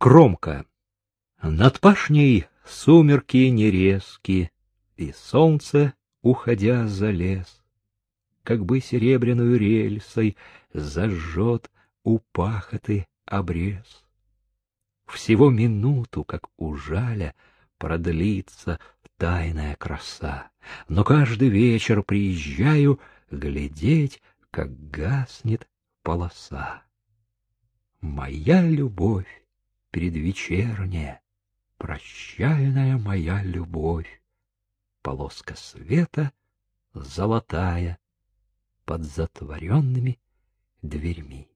Кромка. Над пашней сумерки нерезки, И солнце, уходя за лес, Как бы серебряную рельсой Зажжет у пахоты обрез. Всего минуту, как ужаля, Продлится тайная краса, Но каждый вечер приезжаю Глядеть, как гаснет полоса. Моя любовь предвечерняя, Прощальная моя любовь, Полоска света золотая Под затворенными дверьми.